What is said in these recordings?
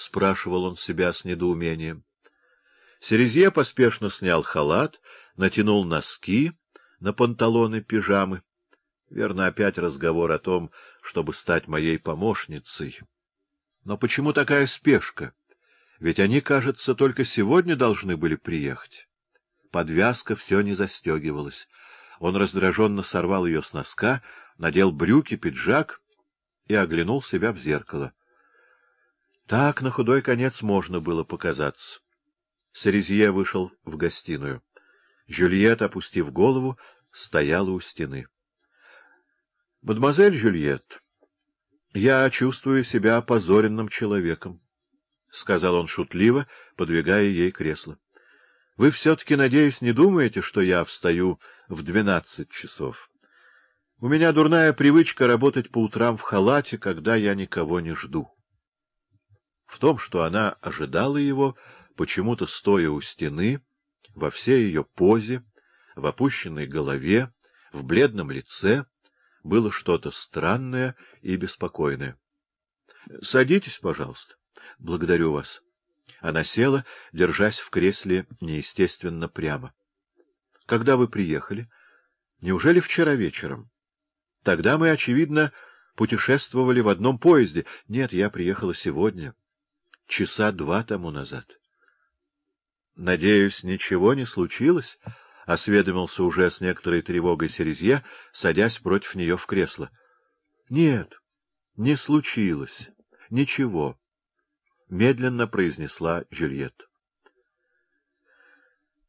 спрашивал он себя с недоумением. Серезье поспешно снял халат, натянул носки на панталоны пижамы. Верно, опять разговор о том, чтобы стать моей помощницей. Но почему такая спешка? Ведь они, кажется, только сегодня должны были приехать. Подвязка все не застегивалась. Он раздраженно сорвал ее с носка, надел брюки, пиджак и оглянул себя в зеркало. Так на худой конец можно было показаться. Сарезье вышел в гостиную. Жюльет, опустив голову, стояла у стены. — Мадемуазель Жюльет, я чувствую себя опозоренным человеком, — сказал он шутливо, подвигая ей кресло. — Вы все-таки, надеюсь, не думаете, что я встаю в двенадцать часов? У меня дурная привычка работать по утрам в халате, когда я никого не жду. В том, что она ожидала его, почему-то стоя у стены, во всей ее позе, в опущенной голове, в бледном лице, было что-то странное и беспокойное. — Садитесь, пожалуйста. — Благодарю вас. Она села, держась в кресле неестественно прямо. — Когда вы приехали? Неужели вчера вечером? Тогда мы, очевидно, путешествовали в одном поезде. Нет, я приехала сегодня часа два тому назад. — Надеюсь, ничего не случилось? — осведомился уже с некоторой тревогой Серезье, садясь против нее в кресло. — Нет, не случилось. Ничего, — медленно произнесла Жюльет.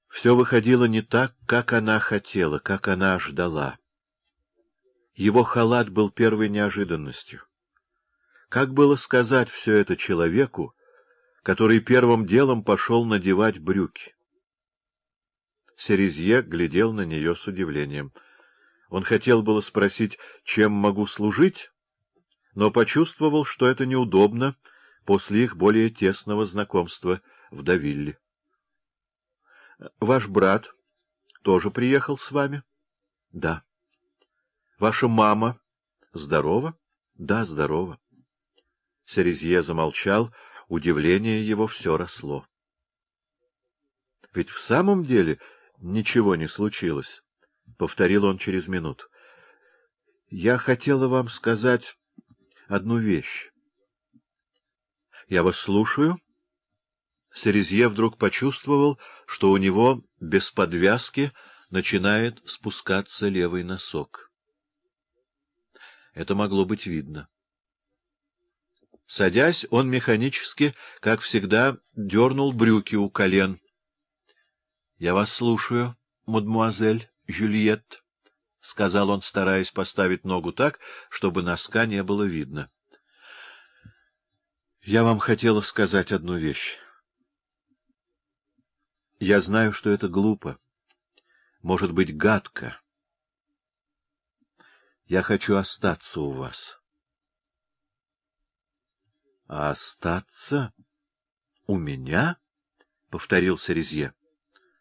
Все выходило не так, как она хотела, как она ждала. Его халат был первой неожиданностью. Как было сказать все это человеку, который первым делом пошел надевать брюки. Серезье глядел на нее с удивлением. Он хотел было спросить, чем могу служить, но почувствовал, что это неудобно после их более тесного знакомства в Давилле. — Ваш брат тоже приехал с вами? — Да. — Ваша мама здорова? — Да, здорова. Серезье замолчал, — Удивление его все росло. — Ведь в самом деле ничего не случилось, — повторил он через минуту. — Я хотела вам сказать одну вещь. — Я вас слушаю. Серезье вдруг почувствовал, что у него без подвязки начинает спускаться левый носок. Это могло быть видно. Садясь, он механически, как всегда, дернул брюки у колен. — Я вас слушаю, мадемуазель Жюльет, — сказал он, стараясь поставить ногу так, чтобы носка не было видно. — Я вам хотела сказать одну вещь. Я знаю, что это глупо, может быть, гадко. Я хочу остаться у вас. — а остаться у меня? — повторил Сарезье.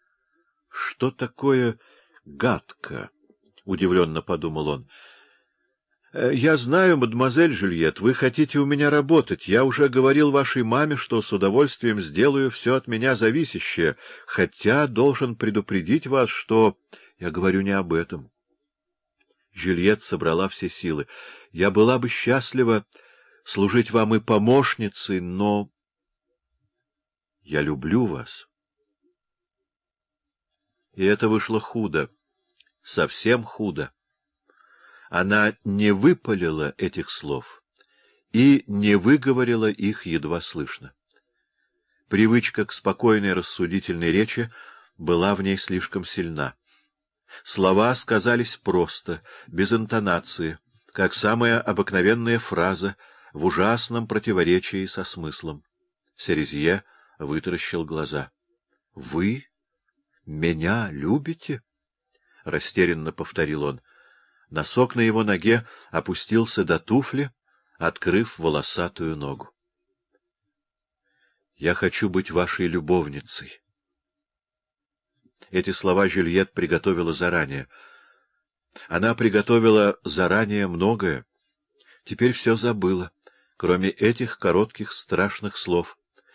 — Что такое гадко? — удивленно подумал он. «Э, — Я знаю, мадемуазель Жюльет, вы хотите у меня работать. Я уже говорил вашей маме, что с удовольствием сделаю все от меня зависящее, хотя должен предупредить вас, что... Я говорю не об этом. Жюльет собрала все силы. Я была бы счастлива служить вам и помощницей, но я люблю вас. И это вышло худо, совсем худо. Она не выпалила этих слов и не выговорила их едва слышно. Привычка к спокойной рассудительной речи была в ней слишком сильна. Слова сказались просто, без интонации, как самая обыкновенная фраза — в ужасном противоречии со смыслом. Серезье вытаращил глаза. — Вы меня любите? — растерянно повторил он. Носок на его ноге опустился до туфли, открыв волосатую ногу. — Я хочу быть вашей любовницей. Эти слова Жюльет приготовила заранее. Она приготовила заранее многое. Теперь все забыла кроме этих коротких страшных слов.